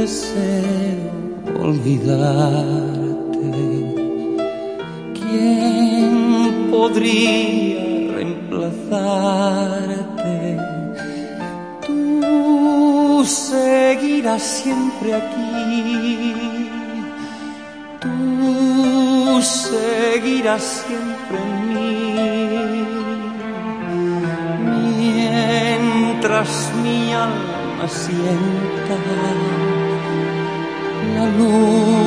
deseo olvidarte. ¿Quién podría reemplazarte? Tú seguirás siempre aquí. Tú seguirás siempre en mí. Mientras mi alma sienta la luz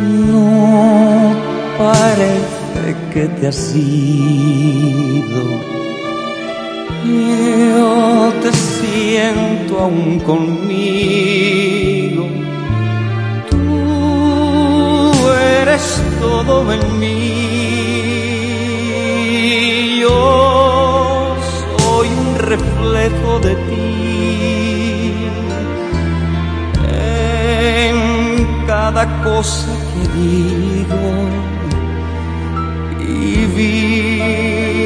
No parece que te has ido. Yo te siento aún conmigo. Tú eres todo en mí. Cada cosa que digo y vivo.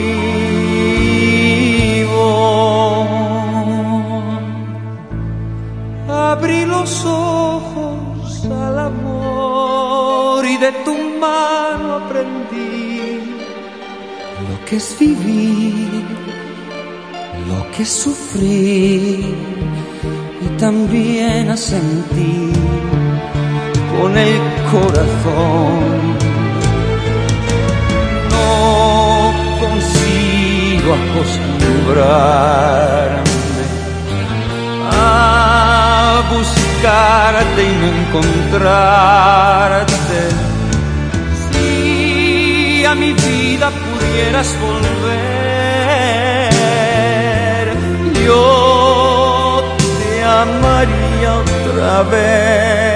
Abrí los ojos al amor y de tu mano aprendí lo que es vivir, lo que es sufrir y también a sentir con el corazón. No consigo acostumbrarme a buscarte y no encontrarte. Si a mi vida pudieras volver, yo te amaría otra vez.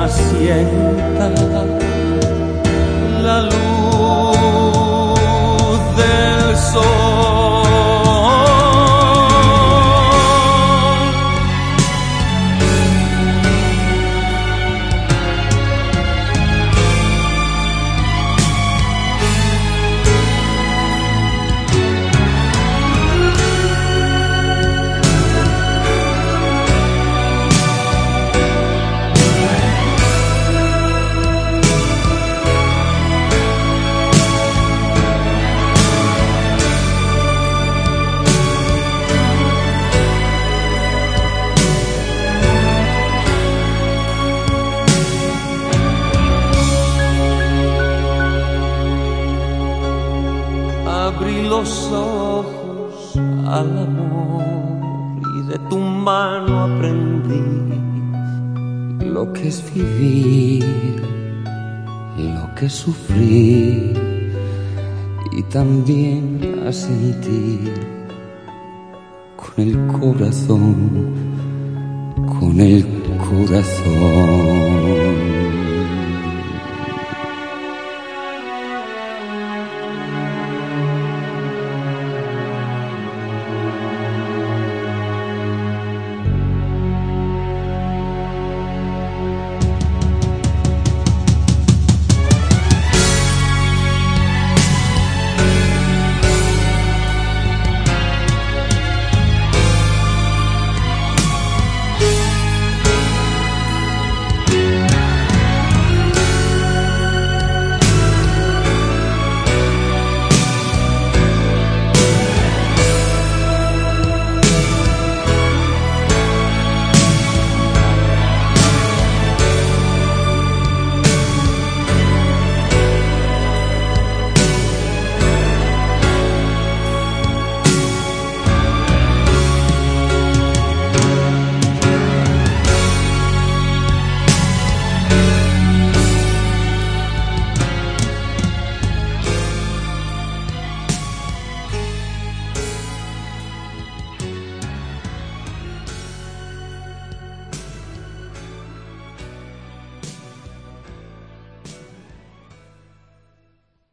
Alma sienta la luz los ojos al amor y de tu mano aprendí lo que es vivir, lo que es sufrir y también a sentir con el corazón, con el corazón.